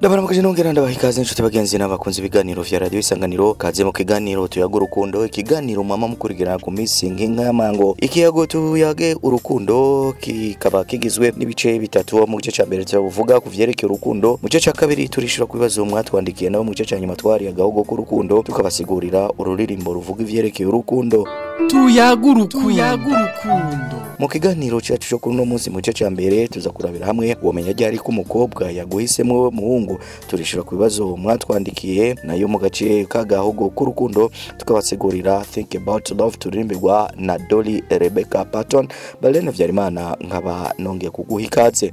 ndabaramukije nongera ndabaha ikaze inshuti bagenzi n'abakunzi ibiganiro vya radio isanganiro kaze mu kiganiro tuyaga urukundo ikiganiro mama mukurikirana ku minsi nk'inka y'amango ikiyago tuyage urukundo kikaba kigizwe n'ibice bitatu mu gice cya mbere tuvuga ku vyerekeye urukundo mu gice cya kabiri turishura ku bibazo mwatwandikiye nabo mu gice cya nyuma twariyagaho go k'urukundo tukabasigurira ururirimbo ruvuga ivyerekeye urukundo tuyaga urukundo mu kiganiro cyacu cyo kuri uno munsi mu gice cya mbere tuza kurabira hamwe wamenya ryari ko umukobwa yaguhisemo muhungu turishyura ku bibazo mwatwandikiye nayo mu gace k'agahogo k'urukundo tukabasegurira think about love turirimbirwa na Dolly Rebecca Patton Balena Vyarimana nkaba nongeye kuguha ikaze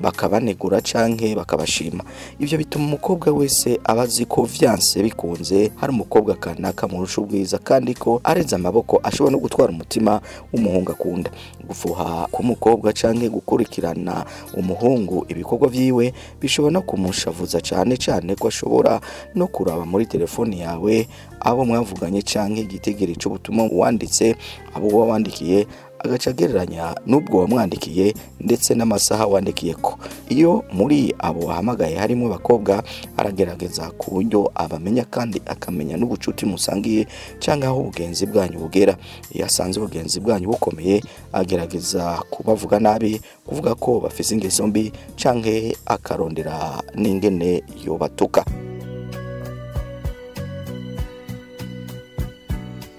bakabanegura canke bakabashima ibyo bituma umukobwa wese aba azi ko vyanse bikunze hari umukobwa kanaka murusha ubwiza kandi ko arenze amaboko ashobora no gutwara umutima w'umuhungu akunda gufuha k'umukobwa canke gukurikirana umuhungu ibikorwa vyiwe bishobora no kumushavuza cyane cane ko ashobora no kuraba muri telefoni yawe abo mwavuganye canke igitigiri cy’ubutumwa wanditse abo uba wandikiye agace agereranya n'ubwo wamwandikiye ndetse n'amasaha wandikiye ko iyo muri abo wahamagaye harimo abakobwa aragerageza ku buryo abamenya kandi akamenya n'ubucuti musangiye cyangwa aho ubugenzi bwanyu bugera iyo asanze ubugenzi bwanyu bukomeye agerageza kubavuga nabi kuvuga ko bafite ingeso mbi cyangwa akarondera n'ingene yobatuka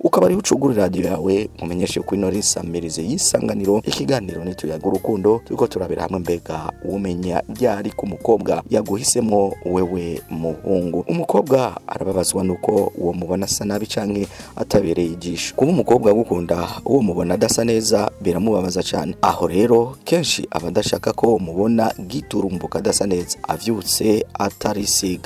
ukaba ari bucugure radiyo yawe mumenyeshe ko ino risamirize y'isanganiro ikiganiro n'ituyaga urukundo turiko turabera hamwe mbega umenya ryari ku mukobwa yaguhisemo wewe muhungu umukobwa arababazwa nuko uwo mubona asa nabi canke atabereye ijisho kuba umukobwa agukunda uwo mubona adasa neza biramubabaza cyane aho rero kenshi aba adashaka ko mubona giturumbuka adasa neza avyutse atarisiga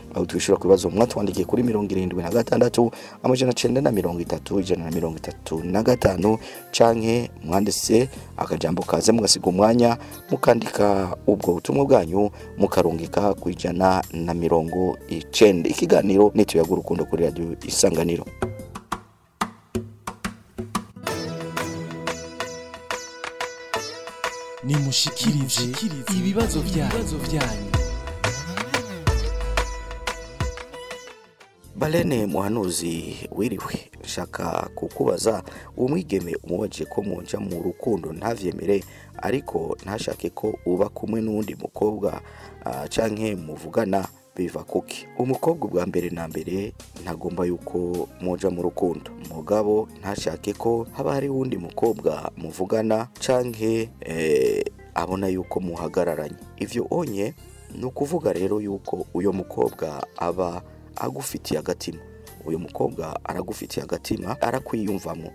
aho twishyura ku bibazo mwatwandikiye kuri mirongo irindwi na gatandatu amajana cyenda na mirongo itatu ijana na mirongo itatu na gatanu gatanu canke mwanditse akajambo kaze mugasiga umwanya mukandika ubwo butumwa bwanyu mukarungika ku ijana na mirongo icenda ikiganiro nituyaga urukundo kuri radiyo isanganiro nimushikirije ibibazo byanyu Balene muhanuzi wiriwe nshaka kukubaza umwigeme mwigeme ko munja mu rukundo ntavyemere ariko ntashake ko uba kumwe n'uwundi mukobwa canke muvugana biva kuki umukobwa ubwa mbere na mbere ntagomba yuko muja mu rukundo mugabo ntashake ko haba hari uwundi mukobwa muvugana canke e, abona yuko muhagararanye ivyo onye ni ukuvuga rero yuko uyo mukobwa aba agufitiye agatima uyu mukobwa aragufitiye agatima arakwiyumvamo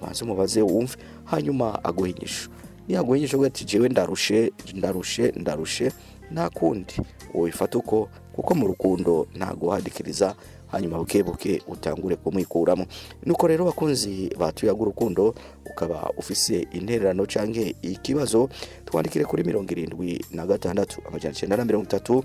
maze umubaze wumve hanyuma aguha inyishu niyaguha inyishu uvuga ndarushe ndarushe ndarushe nta kundi wifata uko kuko mu rukundo ntago uhadikiriza hanyuma buke buke utangure kumwikuramo nuko rero bakunzi batuyaga urukundo ukaba ufise intererano cyangwa ikibazo twandikire kuri mirongo irindwi na gatandatu amajana icyenda na mirongo itatu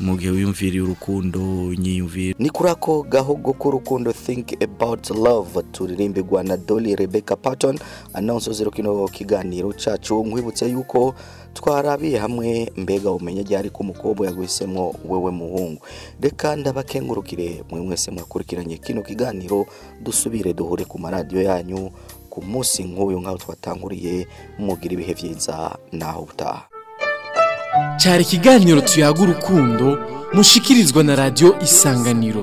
mu gihe wiyumviriye urukundo nyiyumvira ni kuri ako gahogo k'urukundo think about love turirimbirwa na doli Rebecca Patton announce zero kino kiganiro cacu nkwibutse yuko twarabiye hamwe mbega umenya ryari ko umukobwa yaguhisemo wewe muhungu reka ndabakengurukire mwe mwese mwakurikiranye kino kiganiro dusubire duhure ku maradiyo yanyu ku munsi nk'uyu nk'aho twatanguriye mugira ibihe byiza naho utaha cyari ikiganiro tuyaga urukundo mushikirizwa na radiyo isanganiro